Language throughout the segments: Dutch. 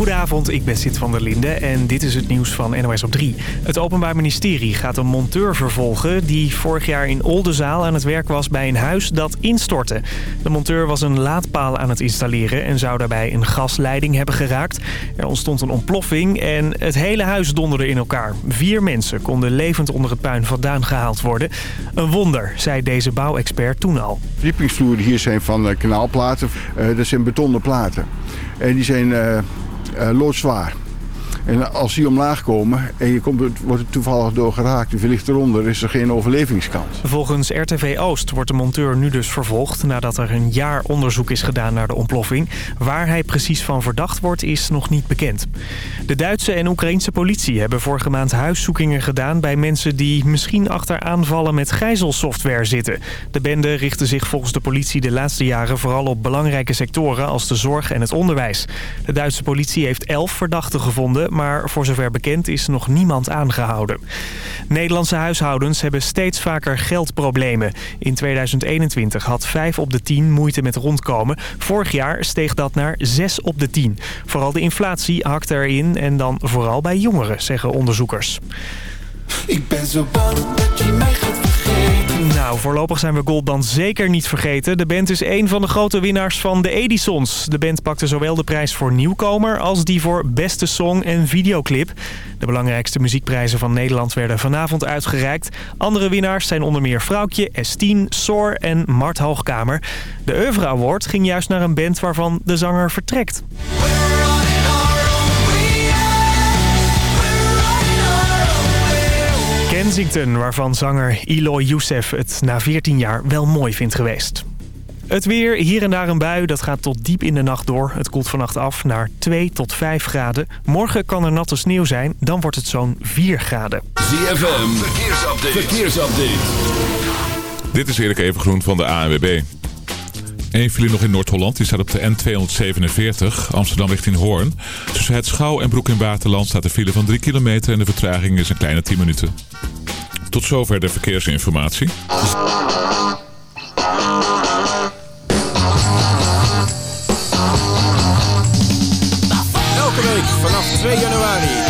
Goedenavond, ik ben Sid van der Linde en dit is het nieuws van NOS op 3. Het Openbaar Ministerie gaat een monteur vervolgen die vorig jaar in Oldenzaal aan het werk was bij een huis dat instortte. De monteur was een laadpaal aan het installeren en zou daarbij een gasleiding hebben geraakt. Er ontstond een ontploffing en het hele huis donderde in elkaar. Vier mensen konden levend onder het puin vandaan gehaald worden. Een wonder, zei deze bouwexpert toen al. Verdiepingsvloeren hier zijn van eh, kanaalplaten, uh, dat zijn betonnen platen. En die zijn uh, loodzwaar. En als die omlaag komen en je komt, wordt er toevallig door geraakt, of je eronder, is er geen overlevingskans. Volgens RTV Oost wordt de monteur nu dus vervolgd nadat er een jaar onderzoek is gedaan naar de ontploffing. Waar hij precies van verdacht wordt is nog niet bekend. De Duitse en Oekraïnse politie hebben vorige maand huiszoekingen gedaan bij mensen die misschien achter aanvallen met gijzelsoftware zitten. De bende richtte zich volgens de politie de laatste jaren vooral op belangrijke sectoren als de zorg en het onderwijs. De Duitse politie heeft elf verdachten gevonden, maar voor zover bekend is nog niemand aangehouden. Nederlandse huishoudens hebben steeds vaker geldproblemen. In 2021 had 5 op de 10 moeite met rondkomen. Vorig jaar steeg dat naar 6 op de 10. Vooral de inflatie hakt erin en dan vooral bij jongeren, zeggen onderzoekers. Ik ben zo bang dat je mij gaat. Nou, voorlopig zijn we Goldband zeker niet vergeten. De band is een van de grote winnaars van de Edisons. De band pakte zowel de prijs voor nieuwkomer als die voor beste song en videoclip. De belangrijkste muziekprijzen van Nederland werden vanavond uitgereikt. Andere winnaars zijn onder meer Vrouwtje, S10, Soar en Mart Hoogkamer. De Oeuvre Award ging juist naar een band waarvan de zanger vertrekt. Kensington, waarvan zanger Eloy Youssef het na 14 jaar wel mooi vindt geweest. Het weer, hier en daar een bui, dat gaat tot diep in de nacht door. Het koelt vannacht af naar 2 tot 5 graden. Morgen kan er natte sneeuw zijn, dan wordt het zo'n 4 graden. ZFM, verkeersupdate. verkeersupdate. Dit is Erik Evengroen van de ANWB. Eén file nog in Noord-Holland. Die staat op de N247, Amsterdam richting Hoorn. Tussen het Schouw en Broek in Waterland staat een file van 3 kilometer... en de vertraging is een kleine 10 minuten. Tot zover de verkeersinformatie. Elke week vanaf 2 januari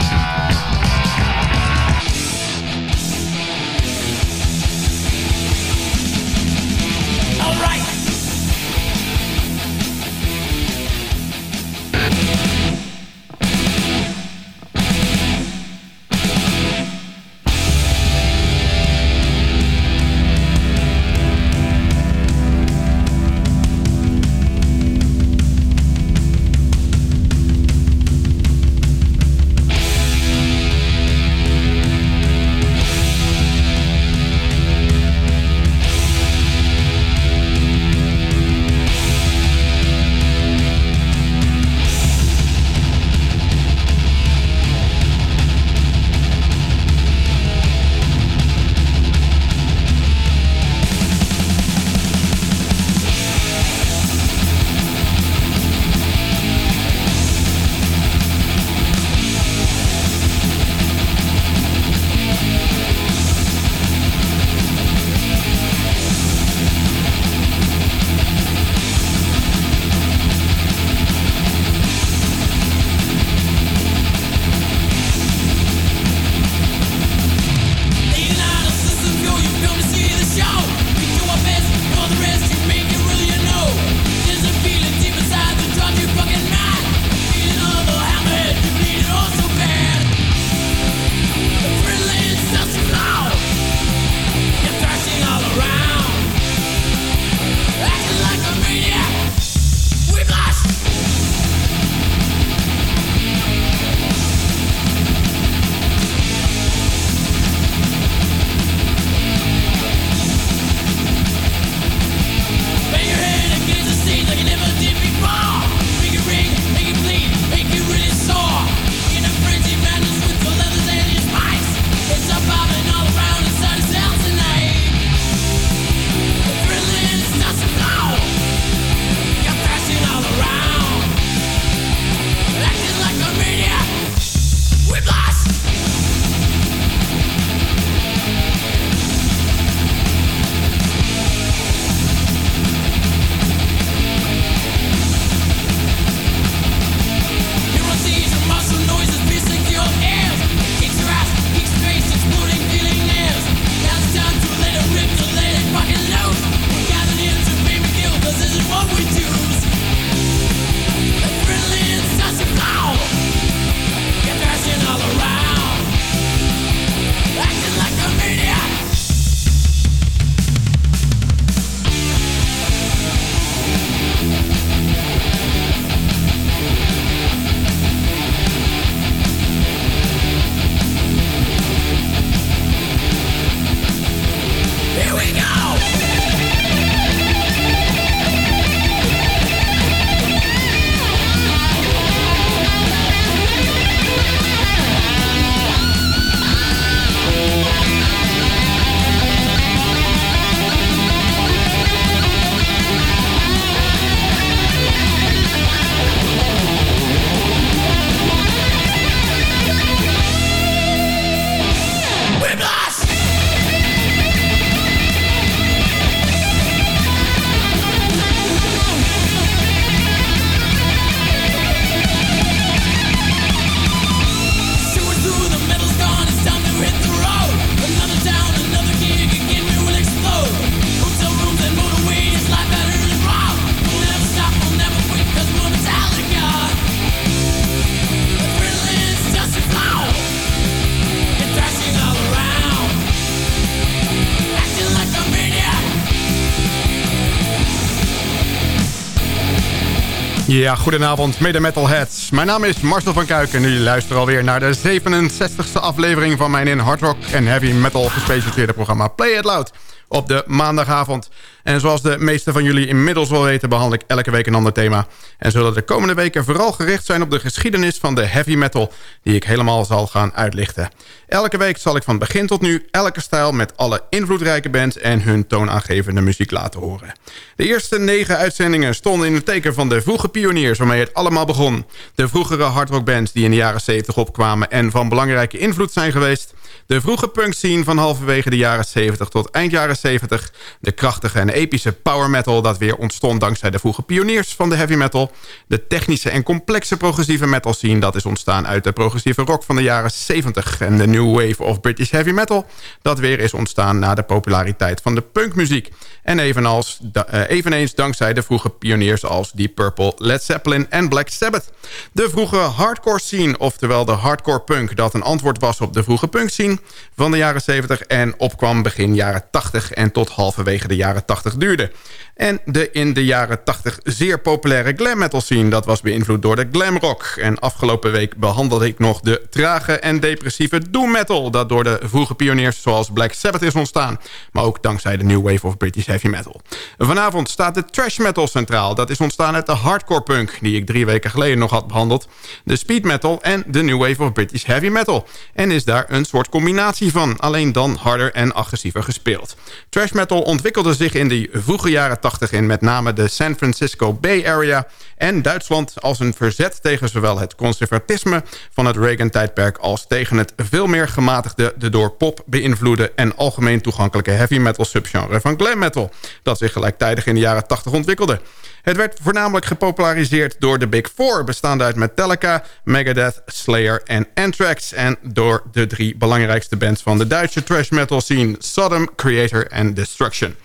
Ja, goedenavond, mede metalheads. Mijn naam is Marcel van Kuik en jullie luisteren alweer naar de 67e aflevering van mijn in hard rock en heavy metal gespecialiseerde programma Play It Loud op de maandagavond. En zoals de meeste van jullie inmiddels wel weten... behandel ik elke week een ander thema. En zullen de komende weken vooral gericht zijn op de geschiedenis van de heavy metal... die ik helemaal zal gaan uitlichten. Elke week zal ik van begin tot nu elke stijl... met alle invloedrijke bands en hun toonaangevende muziek laten horen. De eerste negen uitzendingen stonden in het teken van de vroege pioniers... waarmee het allemaal begon. De vroegere hardrockbands die in de jaren 70 opkwamen... en van belangrijke invloed zijn geweest... De vroege punk scene van halverwege de jaren 70 tot eind jaren 70. De krachtige en epische power metal dat weer ontstond dankzij de vroege pioniers van de heavy metal. De technische en complexe progressieve metal scene dat is ontstaan uit de progressieve rock van de jaren 70. En de new wave of British heavy metal dat weer is ontstaan na de populariteit van de punkmuziek. En evenals, uh, eveneens dankzij de vroege pioniers als Deep Purple, Led Zeppelin en Black Sabbath. De vroege hardcore scene, oftewel de hardcore punk... dat een antwoord was op de vroege punk scene van de jaren 70... en opkwam begin jaren 80 en tot halverwege de jaren 80 duurde. En de in de jaren 80 zeer populaire glam metal scene... dat was beïnvloed door de glam rock. En afgelopen week behandelde ik nog de trage en depressieve doom metal... dat door de vroege pioniers zoals Black Sabbath is ontstaan. Maar ook dankzij de new wave of British heavy metal. Vanavond staat de trash metal centraal. Dat is ontstaan uit de hardcore punk... die ik drie weken geleden nog had behandeld. De speed metal en de new wave of British heavy metal. En is daar een soort combinatie van. Alleen dan harder en agressiever gespeeld. Trash metal ontwikkelde zich in de vroege jaren 80 in met name de San Francisco Bay Area en Duitsland als een verzet tegen zowel het conservatisme van het Reagan-tijdperk als tegen het veel meer gematigde, de door pop beïnvloede en algemeen toegankelijke heavy metal subgenre van glam metal, dat zich gelijktijdig in de jaren 80 ontwikkelde. Het werd voornamelijk gepopulariseerd door de Big Four... bestaande uit Metallica, Megadeth, Slayer en Anthrax... en door de drie belangrijkste bands van de Duitse thrash metal scene... Sodom, Creator en Destruction.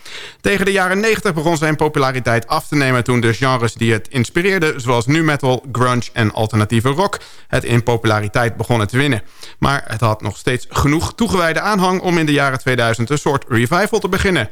Tegen de jaren 90 begon zijn populariteit af te nemen... toen de genres die het inspireerden, zoals nu metal, grunge en alternatieve rock... het in populariteit begonnen te winnen. Maar het had nog steeds genoeg toegewijde aanhang... om in de jaren 2000 een soort revival te beginnen.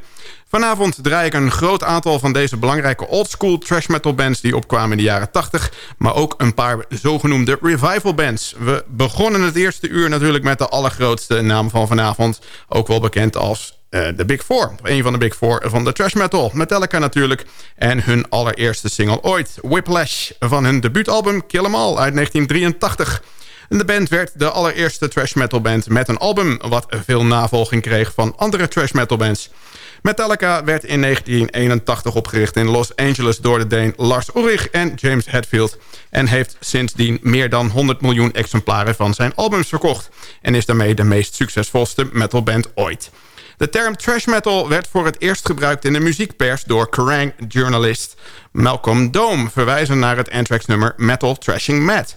Vanavond draai ik een groot aantal van deze belangrijke oldschool trash metal bands... die opkwamen in de jaren 80, maar ook een paar zogenoemde revival bands. We begonnen het eerste uur natuurlijk met de allergrootste naam van vanavond... ook wel bekend als uh, de Big Four. Een van de Big Four van de trash metal. Metallica natuurlijk. En hun allereerste single ooit. Whiplash van hun debuutalbum Kill 'Em All uit 1983. De band werd de allereerste trash metal band met een album... wat veel navolging kreeg van andere trash metal bands. Metallica werd in 1981 opgericht in Los Angeles door de Deen Lars Ulrich en James Hetfield... en heeft sindsdien meer dan 100 miljoen exemplaren van zijn albums verkocht... en is daarmee de meest succesvolste metalband ooit. De term trash metal werd voor het eerst gebruikt in de muziekpers... door Kerrang!-journalist Malcolm Dome... verwijzen naar het Anthrax-nummer Metal Trashing Mad...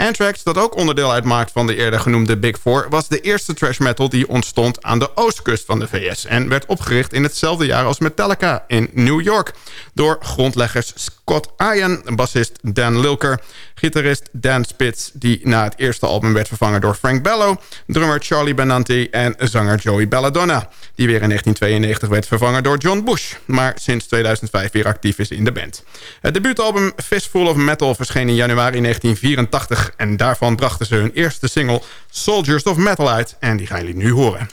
Anthrax, dat ook onderdeel uitmaakt van de eerder genoemde Big Four... was de eerste thrash metal die ontstond aan de oostkust van de VS... en werd opgericht in hetzelfde jaar als Metallica in New York... door grondleggers Scott Ian, bassist Dan Lilker... gitarist Dan Spitz, die na het eerste album werd vervangen door Frank Bello... drummer Charlie Benanti en zanger Joey Belladonna... die weer in 1992 werd vervangen door John Bush... maar sinds 2005 weer actief is in de band. Het debuutalbum Fistful of Metal verscheen in januari 1984... En daarvan brachten ze hun eerste single Soldiers of Metal uit. En die gaan jullie nu horen.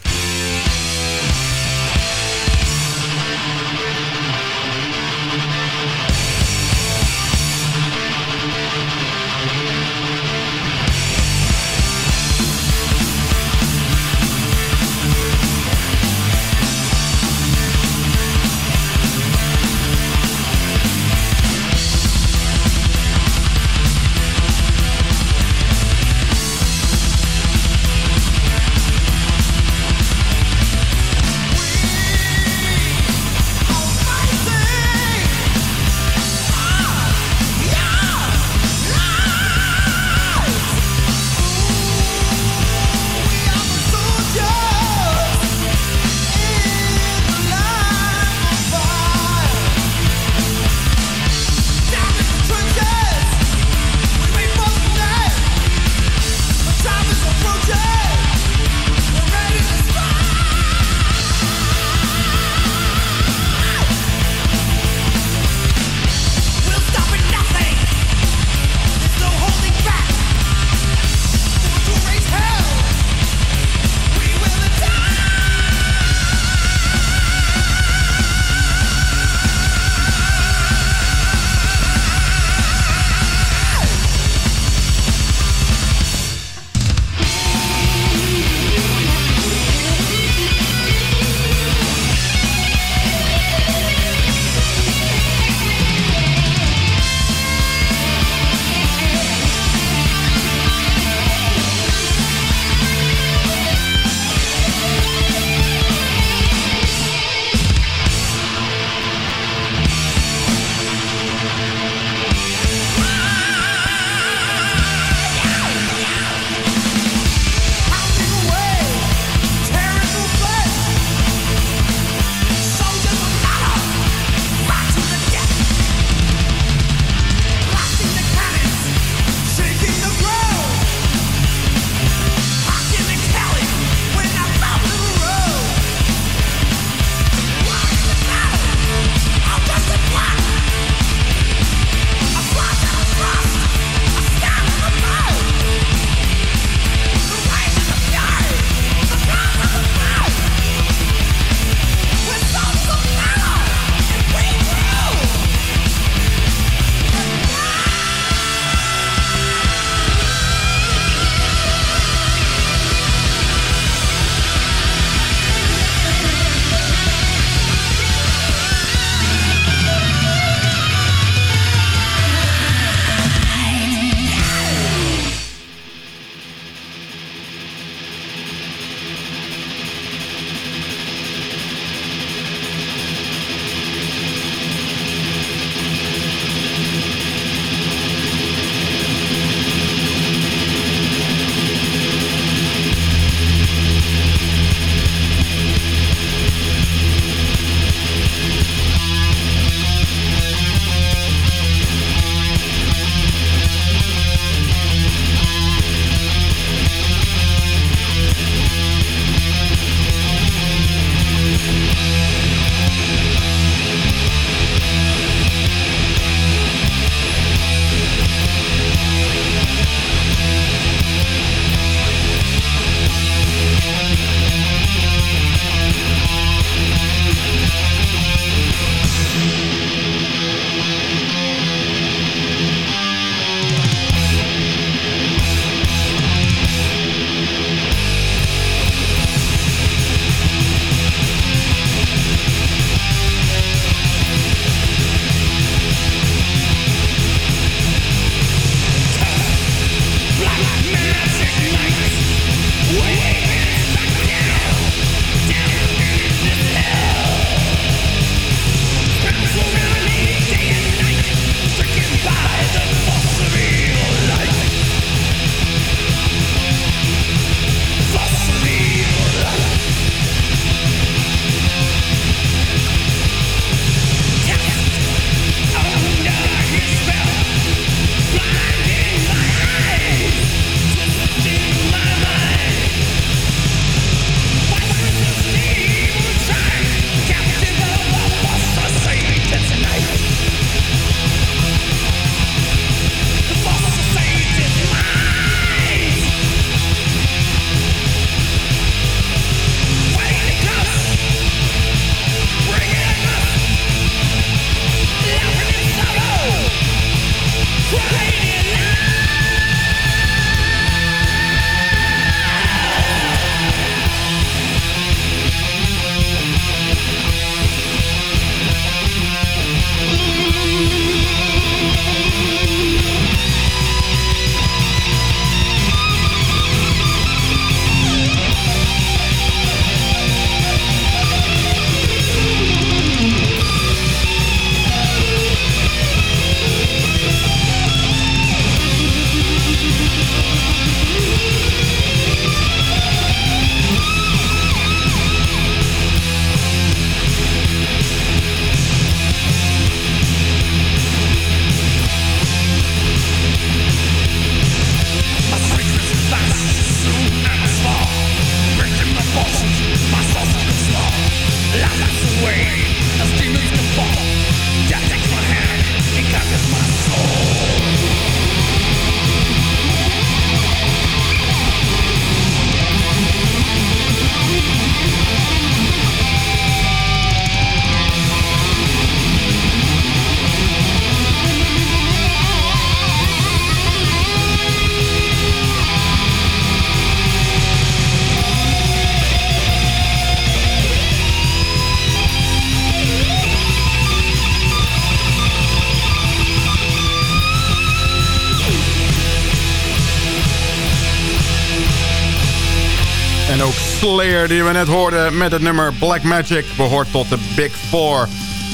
Slayer die we net hoorden met het nummer Black Magic behoort tot de Big Four.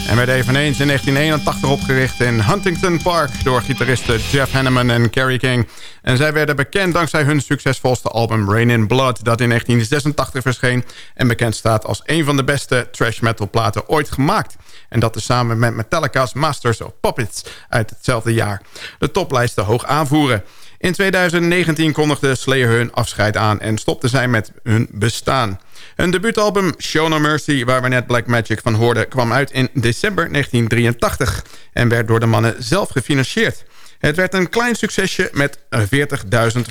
En werd eveneens in 1981 opgericht in Huntington Park... door gitaristen Jeff Hanneman en Kerry King. En zij werden bekend dankzij hun succesvolste album Rain in Blood... dat in 1986 verscheen en bekend staat als een van de beste trash metal platen ooit gemaakt. En dat is samen met Metallica's Masters of Puppets uit hetzelfde jaar. De toplijsten hoog aanvoeren. In 2019 kondigde Slayer hun afscheid aan en stopte zij met hun bestaan. Hun debuutalbum Show No Mercy, waar we net Black Magic van hoorden... kwam uit in december 1983 en werd door de mannen zelf gefinancierd. Het werd een klein succesje met 40.000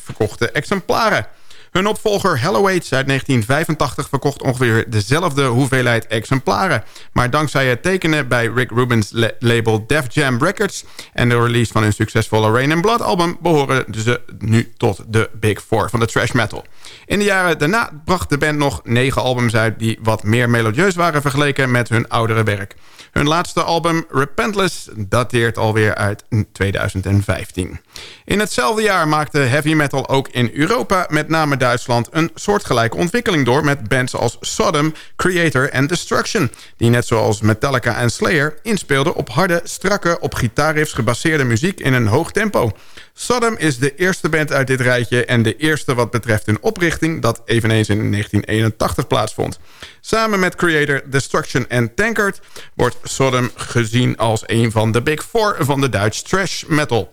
verkochte exemplaren. Hun opvolger Halloween uit 1985 verkocht ongeveer dezelfde hoeveelheid exemplaren. Maar dankzij het tekenen bij Rick Rubin's label Def Jam Records... en de release van hun succesvolle Rain and Blood album... behoren ze nu tot de Big Four van de thrash metal. In de jaren daarna bracht de band nog negen albums uit... die wat meer melodieus waren vergeleken met hun oudere werk. Hun laatste album Repentless dateert alweer uit 2015. In hetzelfde jaar maakte heavy metal ook in Europa, met name Duitsland... een soortgelijke ontwikkeling door met bands als Sodom, Creator en Destruction... die net zoals Metallica en Slayer inspeelden op harde, strakke, op gitaarriffs gebaseerde muziek in een hoog tempo... Sodom is de eerste band uit dit rijtje en de eerste wat betreft hun oprichting... dat eveneens in 1981 plaatsvond. Samen met Creator, Destruction en Tankard wordt Sodom gezien als een van de Big Four van de Duits trash metal.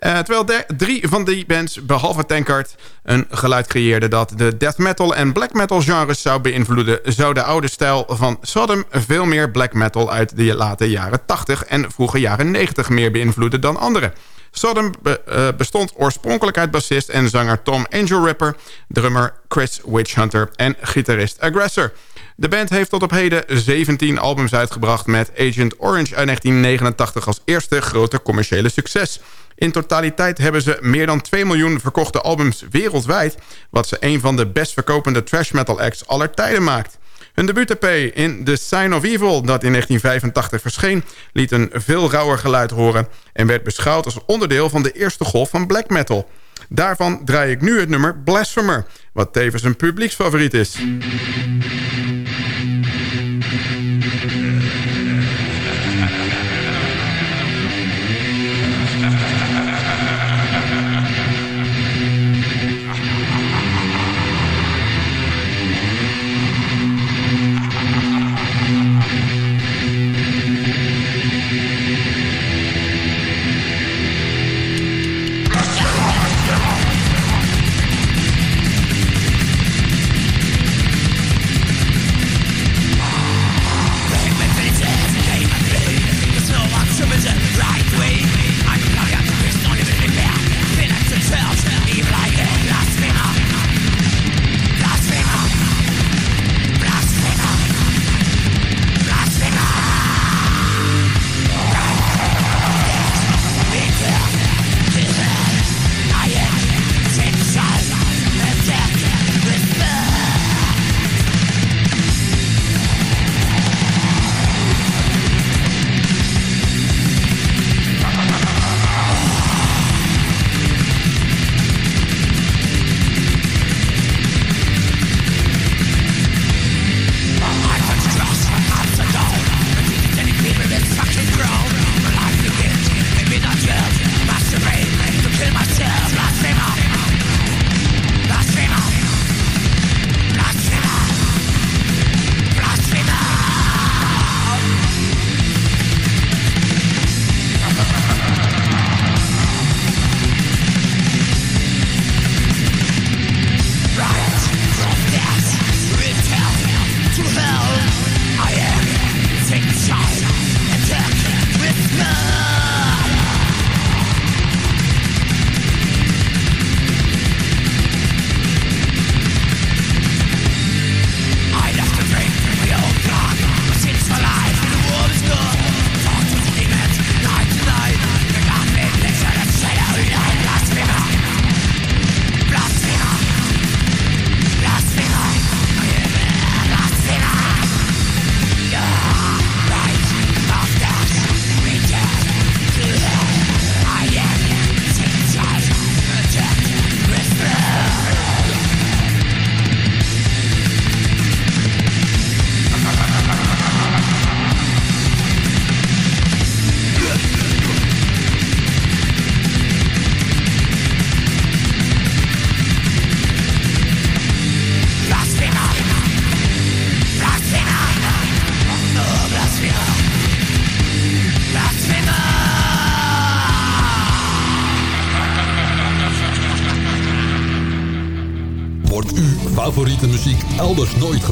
Uh, terwijl drie van die bands, behalve Tankard, een geluid creëerden... dat de death metal en black metal genres zou beïnvloeden... zou de oude stijl van Sodom veel meer black metal uit de late jaren 80... en vroege jaren 90 meer beïnvloeden dan andere. Sodom eh, bestond oorspronkelijk uit bassist en zanger Tom Angel Ripper... drummer Chris Witchhunter en gitarist Aggressor. De band heeft tot op heden 17 albums uitgebracht... met Agent Orange uit 1989 als eerste grote commerciële succes. In totaliteit hebben ze meer dan 2 miljoen verkochte albums wereldwijd... wat ze een van de best verkopende trash metal acts aller tijden maakt. Hun debuut-EP in The Sign of Evil, dat in 1985 verscheen... liet een veel rauwer geluid horen... en werd beschouwd als onderdeel van de eerste golf van black metal. Daarvan draai ik nu het nummer Blasphemer... wat tevens een publieksfavoriet is.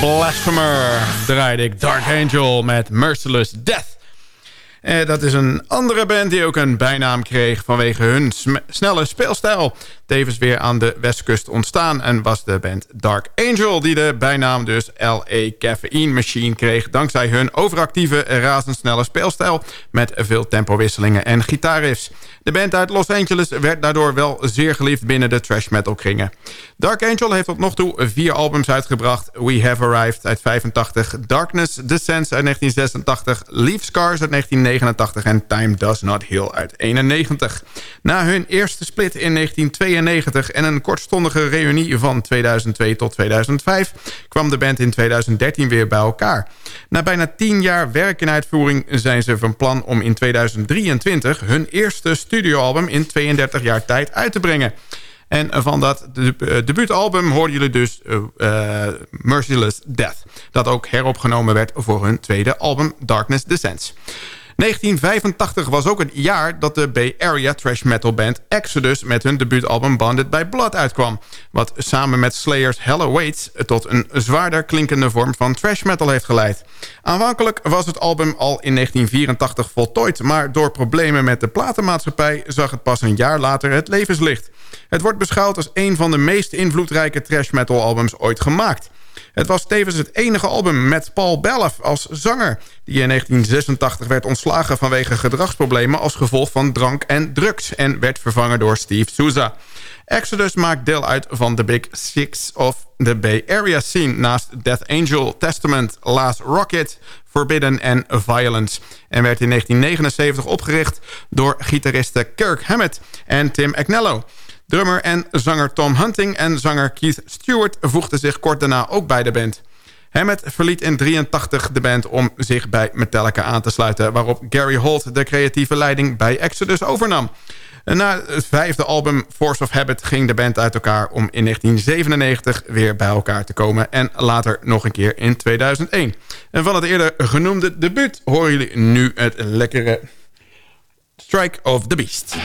Blasphemer draaide ik Dark Angel met Merciless Death. Eh, dat is een andere band die ook een bijnaam kreeg vanwege hun snelle speelstijl. Tevens weer aan de westkust ontstaan en was de band Dark Angel... die de bijnaam dus L.A. Caffeine Machine kreeg... dankzij hun overactieve, razendsnelle speelstijl... met veel tempowisselingen en gitaarriffs. De band uit Los Angeles werd daardoor wel zeer geliefd binnen de trash metal kringen. Dark Angel heeft tot nog toe vier albums uitgebracht. We Have Arrived uit 85, Darkness Descends uit 1986... Leaf Scars uit 1989 en Time Does Not Heal uit 91. Na hun eerste split in 1992 en een kortstondige reunie van 2002 tot 2005... kwam de band in 2013 weer bij elkaar. Na bijna tien jaar werk in uitvoering zijn ze van plan om in 2023... hun eerste studioalbum in 32 jaar tijd uit te brengen. En van dat eh, debuutalbum hoorden jullie dus uh, Merciless Death. Dat ook heropgenomen werd voor hun tweede album Darkness Descends. 1985 was ook het jaar dat de Bay Area trash metal band Exodus... met hun debuutalbum Bonded by Blood uitkwam. Wat samen met Slayer's Hell Awaits... tot een zwaarder klinkende vorm van trash metal heeft geleid. Aanvankelijk was het album al in 1984 voltooid... maar door problemen met de platenmaatschappij... zag het pas een jaar later het levenslicht. Het wordt beschouwd als een van de meest invloedrijke trash metal albums ooit gemaakt... Het was tevens het enige album met Paul Belloff als zanger... die in 1986 werd ontslagen vanwege gedragsproblemen... als gevolg van drank en drugs... en werd vervangen door Steve Souza. Exodus maakt deel uit van de Big Six of the Bay Area scene... naast Death Angel, Testament, Last Rocket, Forbidden en Violence... en werd in 1979 opgericht door gitaristen Kirk Hammett en Tim Agnello... Drummer en zanger Tom Hunting en zanger Keith Stewart voegden zich kort daarna ook bij de band. Hammett verliet in 83 de band om zich bij Metallica aan te sluiten... waarop Gary Holt de creatieve leiding bij Exodus overnam. Na het vijfde album Force of Habit ging de band uit elkaar... om in 1997 weer bij elkaar te komen... en later nog een keer in 2001. En van het eerder genoemde debuut horen jullie nu het lekkere Strike of the Beast.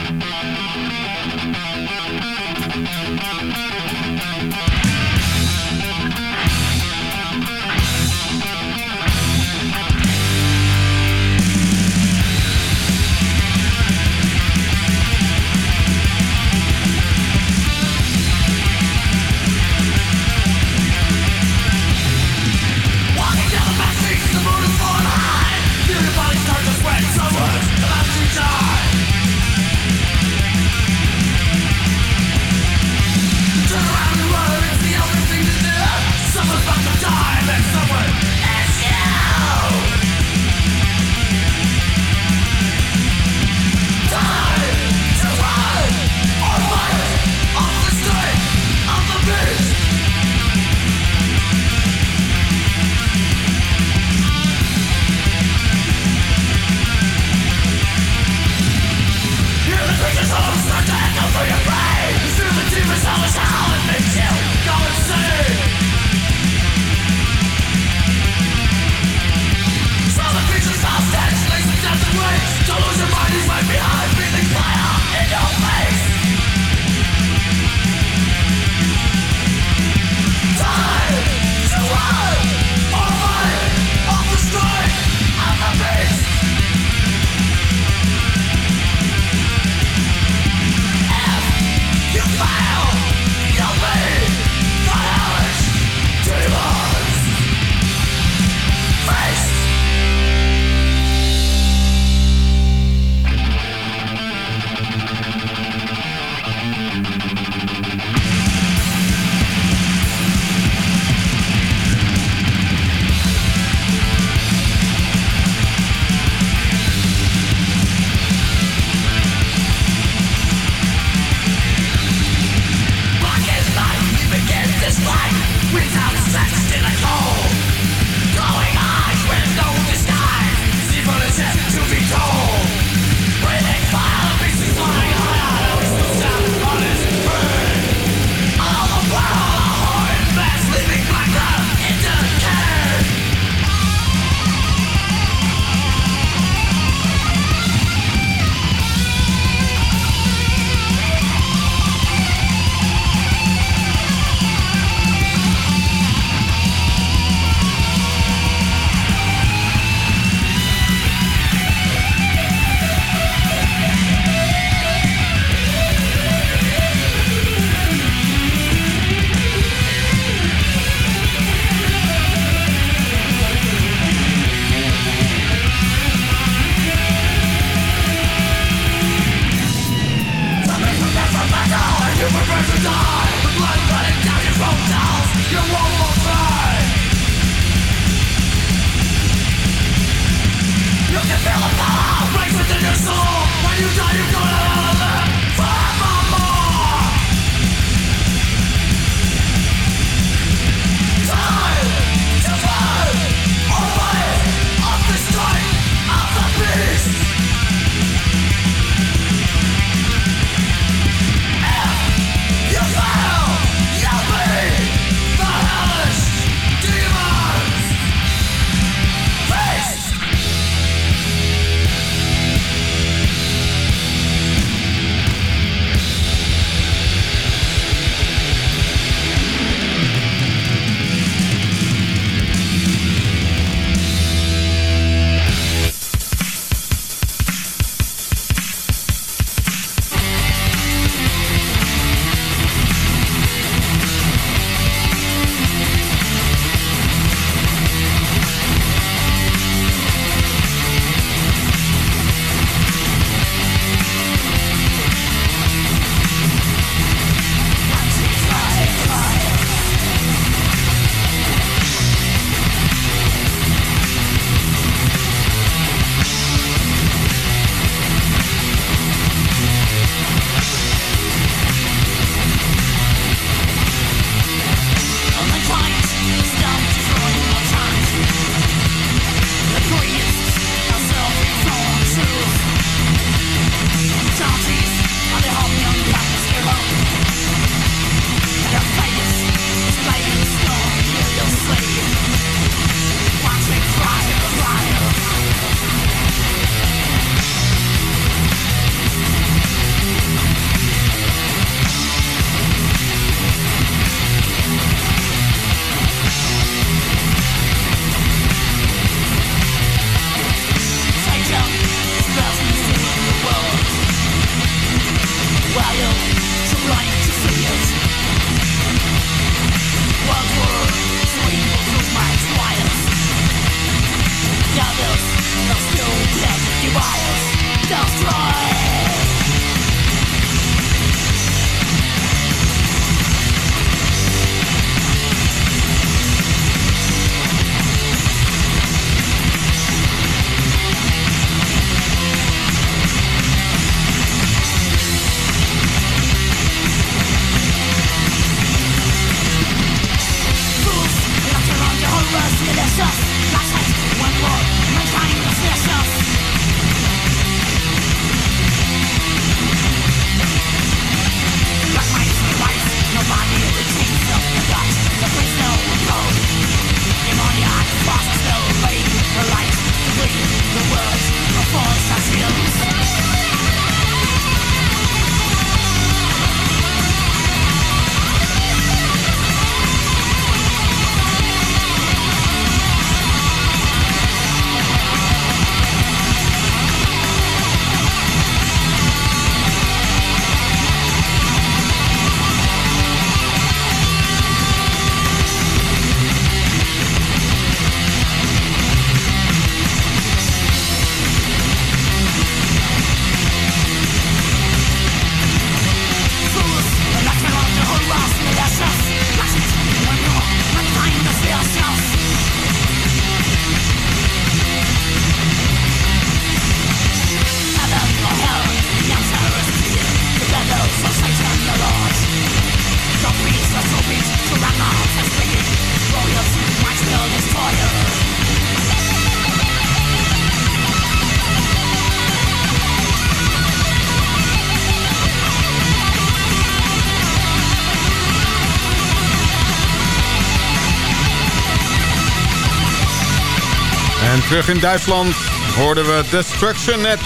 Terug in Duitsland hoorden we Destruction Net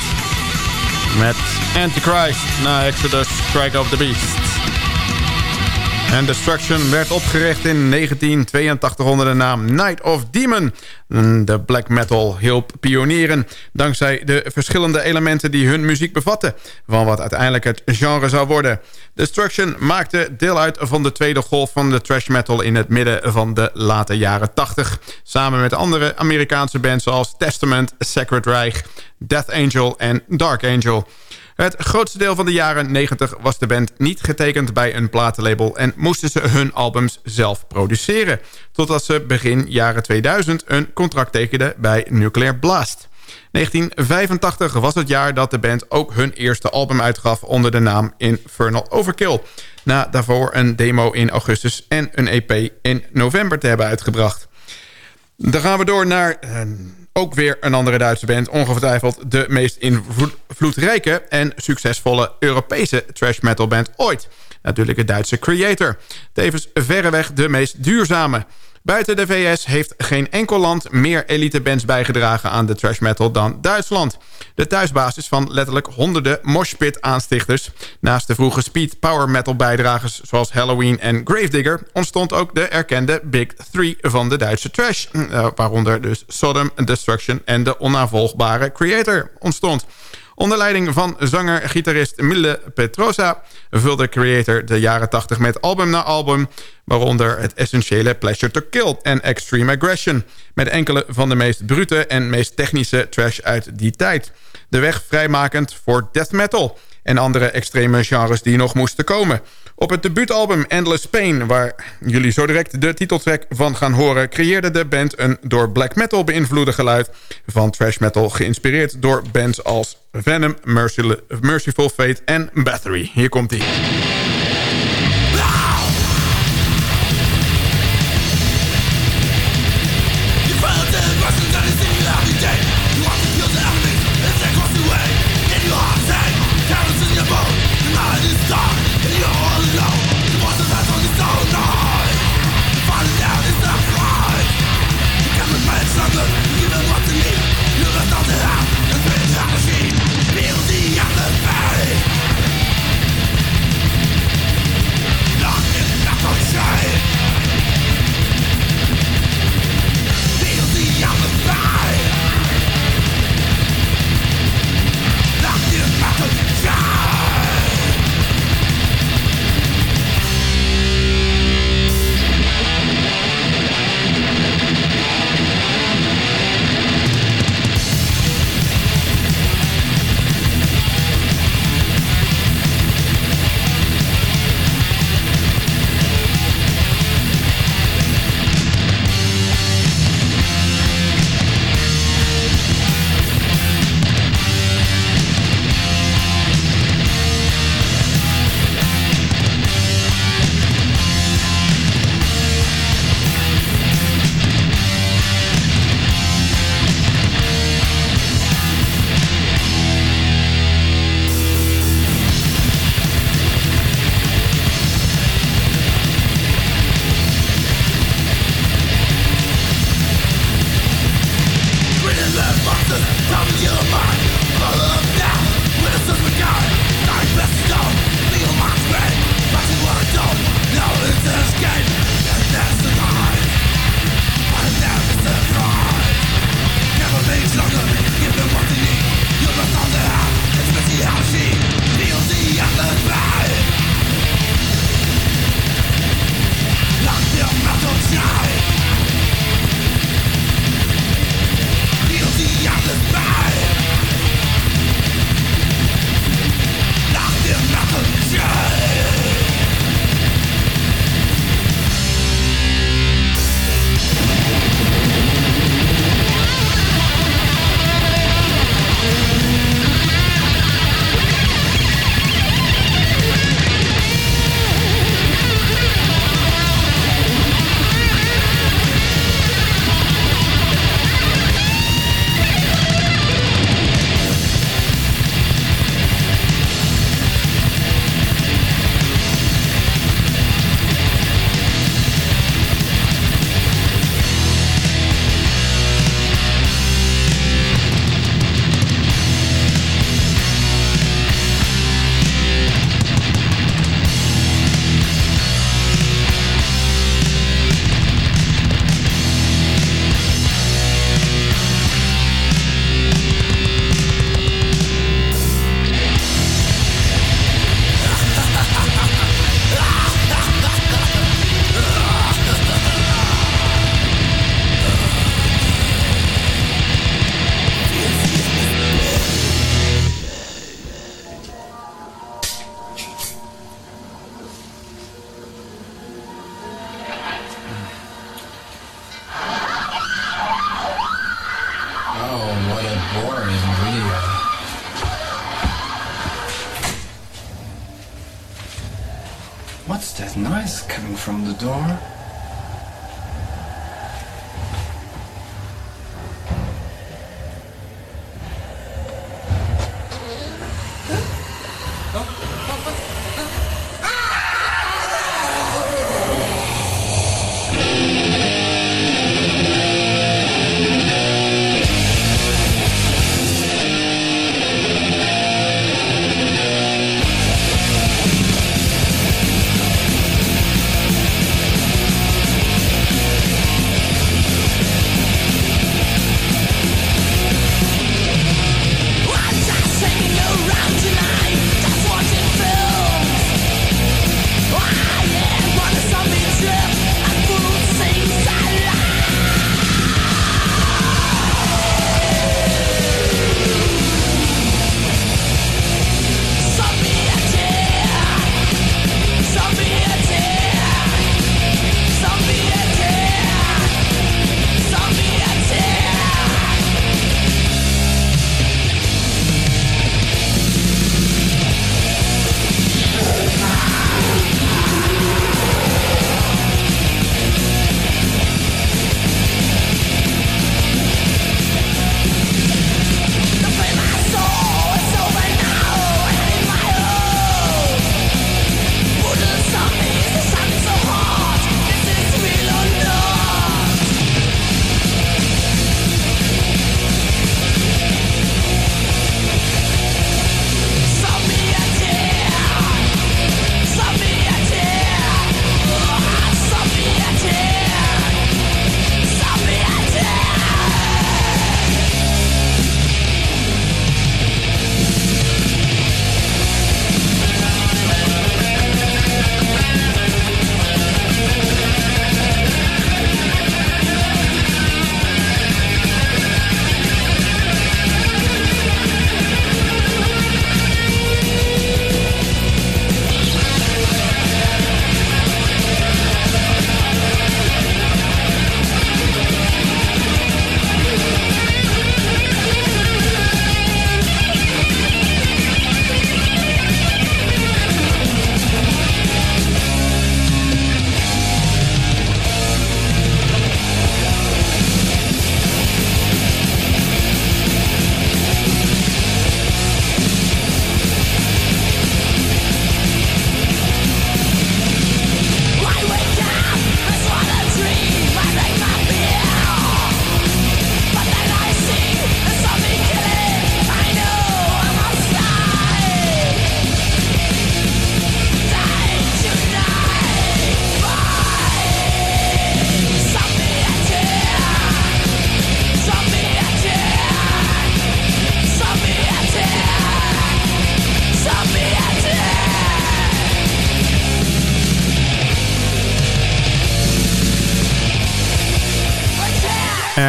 met Antichrist na Exodus Strike of the Beast. En Destruction werd opgericht in 1982 onder de naam Night of Demon. De black metal hielp pionieren dankzij de verschillende elementen die hun muziek bevatten... van wat uiteindelijk het genre zou worden. Destruction maakte deel uit van de tweede golf van de thrash metal... in het midden van de late jaren 80. Samen met andere Amerikaanse bands zoals Testament, Sacred Reich, Death Angel en Dark Angel... Het grootste deel van de jaren 90 was de band niet getekend bij een platenlabel... en moesten ze hun albums zelf produceren. Totdat ze begin jaren 2000 een contract tekenden bij Nuclear Blast. 1985 was het jaar dat de band ook hun eerste album uitgaf... onder de naam Infernal Overkill. Na daarvoor een demo in augustus en een EP in november te hebben uitgebracht. Dan gaan we door naar uh, ook weer een andere Duitse band. Ongetwijfeld de meest invloedrijke en succesvolle Europese trash metal band ooit. Natuurlijk de Duitse Creator. Tevens verreweg de meest duurzame. Buiten de VS heeft geen enkel land meer elitebands bijgedragen aan de trash metal dan Duitsland. De thuisbasis van letterlijk honderden moshpit-aanstichters. Naast de vroege speed power metal bijdragers zoals Halloween en Gravedigger... ontstond ook de erkende Big Three van de Duitse trash. Uh, waaronder dus Sodom, Destruction en de onnavolgbare Creator ontstond. Onder leiding van zanger-gitarist Mille Petrosa vulde Creator de jaren 80 met album na album... waaronder het essentiële Pleasure to Kill en Extreme Aggression... met enkele van de meest brute en meest technische trash uit die tijd. De weg vrijmakend voor death metal en andere extreme genres die nog moesten komen... Op het debuutalbum Endless Pain, waar jullie zo direct de titeltrack van gaan horen... creëerde de band een door black metal beïnvloede geluid van trash metal... geïnspireerd door bands als Venom, Merciful Fate en Battery. Hier komt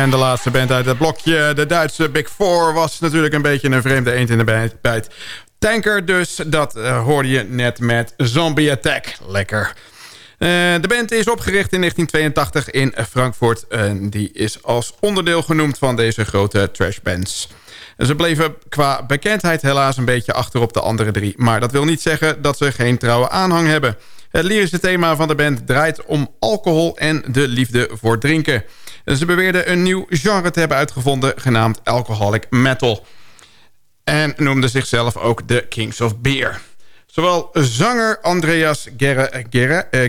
En de laatste band uit het blokje, de Duitse Big Four... was natuurlijk een beetje een vreemde eend in de bijt. Tanker dus, dat uh, hoorde je net met Zombie Attack. Lekker. Uh, de band is opgericht in 1982 in Frankfurt. En die is als onderdeel genoemd van deze grote trashbands. Ze bleven qua bekendheid helaas een beetje achter op de andere drie. Maar dat wil niet zeggen dat ze geen trouwe aanhang hebben. Het lyrische thema van de band draait om alcohol en de liefde voor drinken. Ze beweerden een nieuw genre te hebben uitgevonden genaamd alcoholic metal. En noemden zichzelf ook de Kings of Beer. Zowel zanger Andreas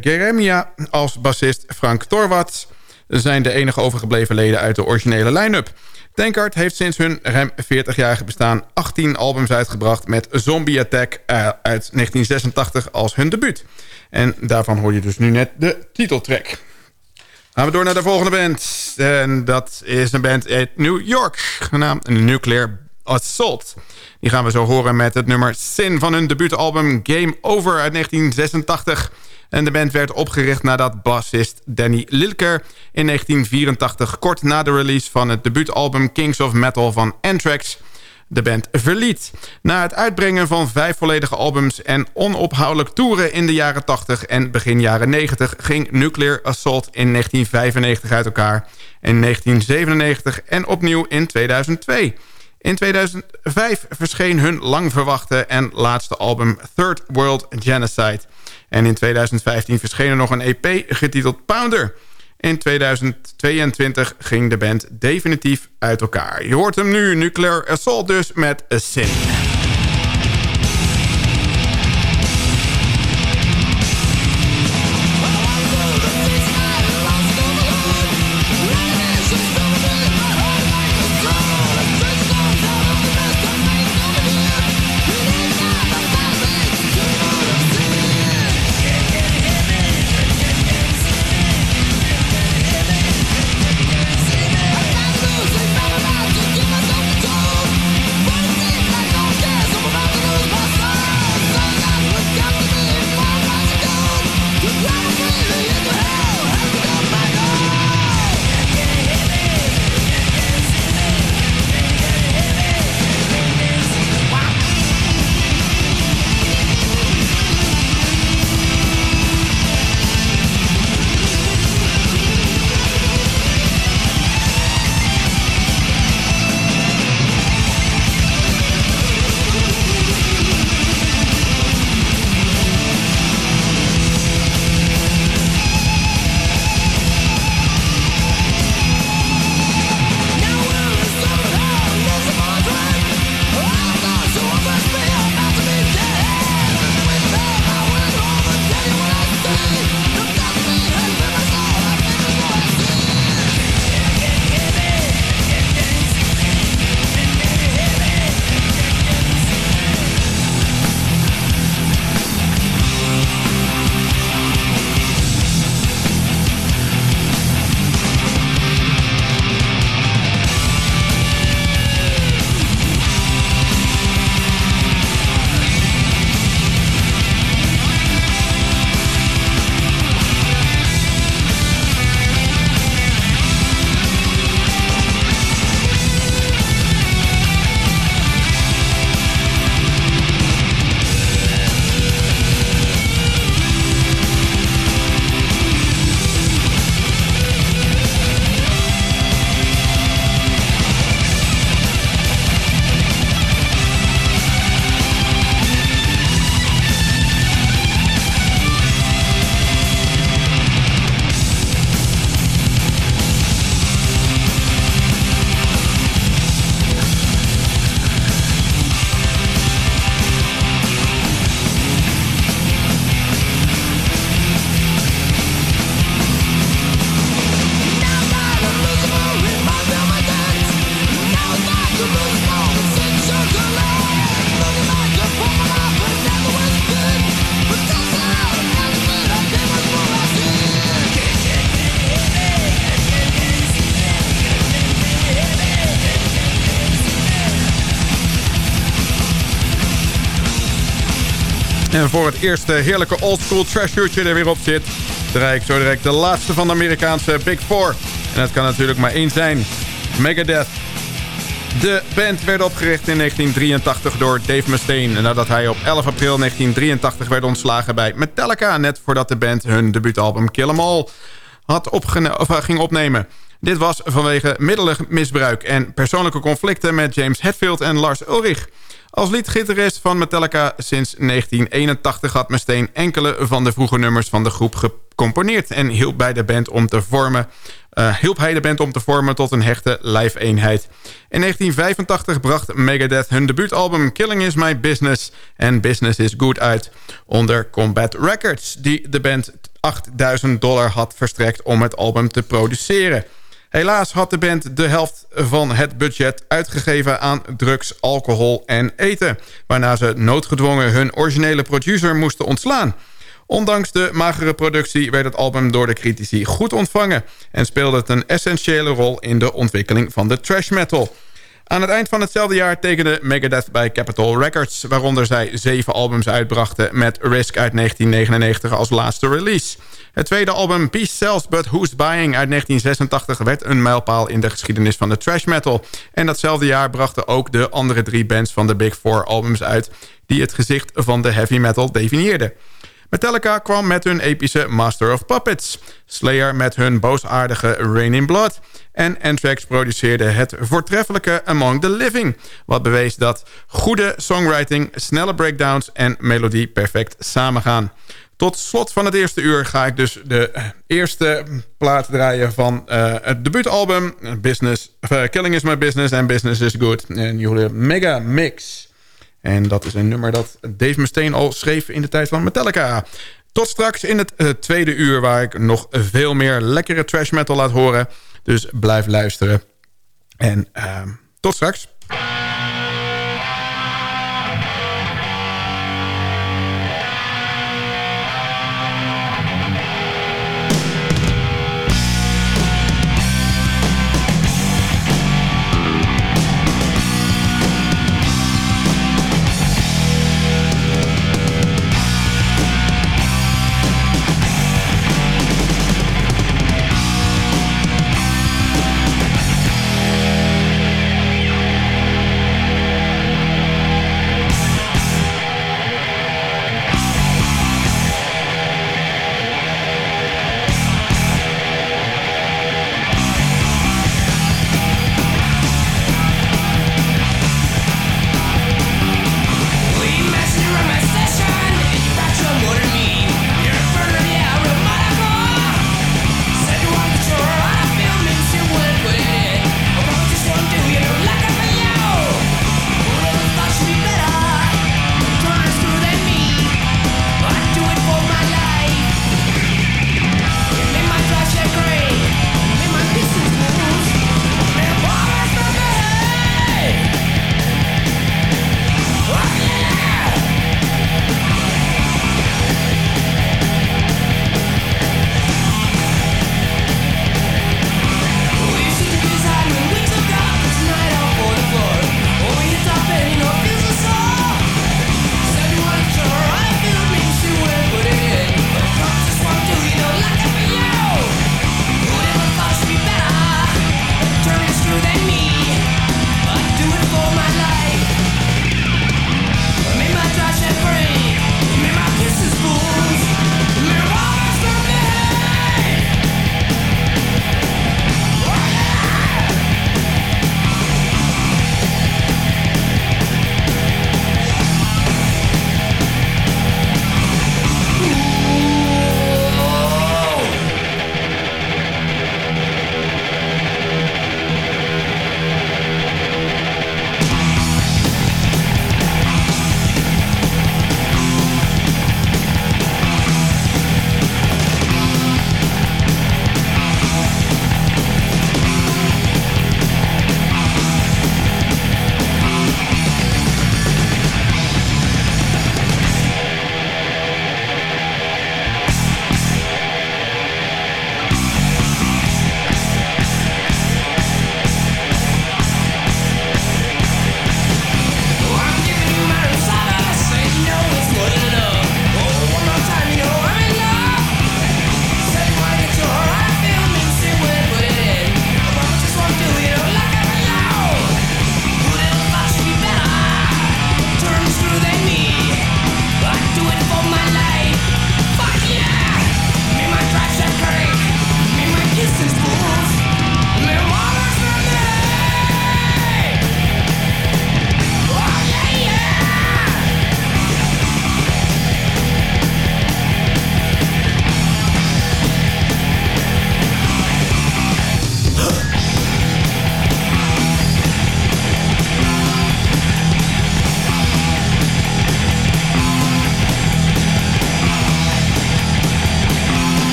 Geremia als bassist Frank Torwart zijn de enige overgebleven leden uit de originele line-up. Tankard heeft sinds hun ruim 40-jarige bestaan 18 albums uitgebracht... met Zombie Attack uh, uit 1986 als hun debuut. En daarvan hoor je dus nu net de titeltrack. Gaan we door naar de volgende band. En dat is een band uit New York, genaamd Nuclear Assault. Die gaan we zo horen met het nummer Sin van hun debuutalbum Game Over uit 1986. En de band werd opgericht nadat bassist Danny Lilker in 1984... kort na de release van het debuutalbum Kings of Metal van Anthrax de band verliet. Na het uitbrengen van vijf volledige albums en onophoudelijk toeren in de jaren 80 en begin jaren 90... ging Nuclear Assault in 1995 uit elkaar, in 1997 en opnieuw in 2002... In 2005 verscheen hun lang verwachte en laatste album Third World Genocide. En in 2015 verscheen er nog een EP getiteld Pounder. In 2022 ging de band definitief uit elkaar. Je hoort hem nu, Nuclear Assault dus, met A Sin. Voor het eerste heerlijke oldschool trashuurtje er weer op zit... draai ik zo direct de laatste van de Amerikaanse Big Four. En dat kan natuurlijk maar één zijn. Megadeth. De band werd opgericht in 1983 door Dave Mustaine... Nadat hij op 11 april 1983 werd ontslagen bij Metallica... net voordat de band hun debuutalbum Kill 'Em All had of, ging opnemen... Dit was vanwege middelenmisbruik en persoonlijke conflicten met James Hetfield en Lars Ulrich. Als liedgitarist van Metallica sinds 1981 had Mustaine enkele van de vroege nummers van de groep gecomponeerd... en hielp, bij de band om te vormen, uh, hielp hij de band om te vormen tot een hechte live-eenheid. In 1985 bracht Megadeth hun debuutalbum Killing Is My Business en Business Is Good uit... onder Combat Records, die de band 8000 dollar had verstrekt om het album te produceren... Helaas had de band de helft van het budget uitgegeven aan drugs, alcohol en eten... waarna ze noodgedwongen hun originele producer moesten ontslaan. Ondanks de magere productie werd het album door de critici goed ontvangen... en speelde het een essentiële rol in de ontwikkeling van de trash metal... Aan het eind van hetzelfde jaar tekende Megadeth bij Capitol Records... waaronder zij zeven albums uitbrachten met Risk uit 1999 als laatste release. Het tweede album Peace Sells But Who's Buying uit 1986 werd een mijlpaal in de geschiedenis van de trash metal. En datzelfde jaar brachten ook de andere drie bands van de Big Four albums uit... die het gezicht van de heavy metal definieerden. Metallica kwam met hun epische Master of Puppets. Slayer met hun boosaardige Rain in Blood. En Anthrax produceerde het voortreffelijke Among the Living. Wat bewees dat goede songwriting, snelle breakdowns en melodie perfect samengaan. Tot slot van het eerste uur ga ik dus de eerste plaat draaien van uh, het debuutalbum Business, uh, Killing is My Business and Business is Good. En jullie Mega Mix. En dat is een nummer dat Dave Mustaine al schreef in de tijd van Metallica. Tot straks in het uh, tweede uur waar ik nog veel meer lekkere trash metal laat horen. Dus blijf luisteren. En tot straks.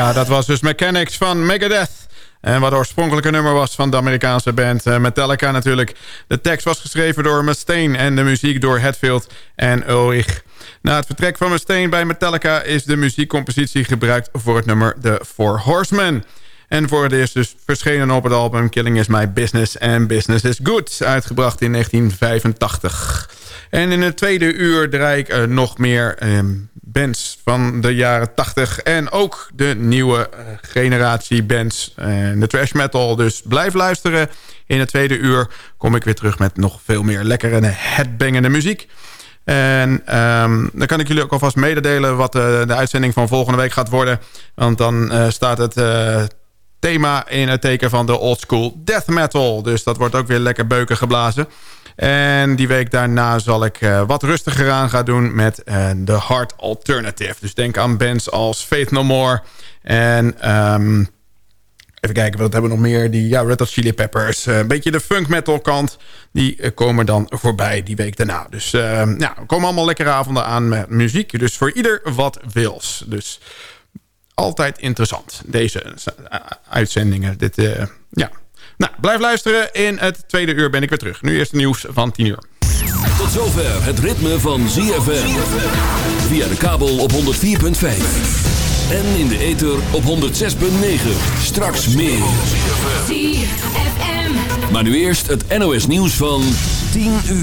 Ja, dat was dus Mechanics van Megadeth. En wat oorspronkelijke nummer was van de Amerikaanse band eh, Metallica natuurlijk. De tekst was geschreven door Mustaine en de muziek door Hetfield en Ulrich. Na het vertrek van Mustaine bij Metallica is de muziekcompositie gebruikt voor het nummer The Four Horsemen. En voor het eerst dus verschenen op het album Killing Is My Business and Business Is Good, uitgebracht in 1985. En in het tweede uur draai ik uh, nog meer uh, bands van de jaren 80 en ook de nieuwe uh, generatie bands, de trash metal. Dus blijf luisteren. In het tweede uur kom ik weer terug met nog veel meer lekkere headbangende muziek. En um, dan kan ik jullie ook alvast mededelen wat de uitzending van volgende week gaat worden. Want dan staat het thema in het teken van de old school death metal. Dus dat wordt ook weer lekker beuken geblazen. En die week daarna zal ik wat rustiger aan gaan doen met de hard alternative. Dus denk aan bands als Faith No More en... Um, Even kijken, wat hebben we nog meer? Die ja, Red Hot Chili Peppers. Uh, een beetje de funk metal kant. Die komen dan voorbij die week daarna. Dus uh, ja, komen allemaal lekkere avonden aan met muziek. Dus voor ieder wat wils. Dus altijd interessant, deze uitzendingen. Dit, ja. Nou, blijf luisteren. In het tweede uur ben ik weer terug. Nu eerst nieuws van 10 uur. Tot zover het ritme van ZFM. Via de kabel op 104.5. En in de ether op 106.9. Straks meer. Maar nu eerst het NOS nieuws van 10 uur.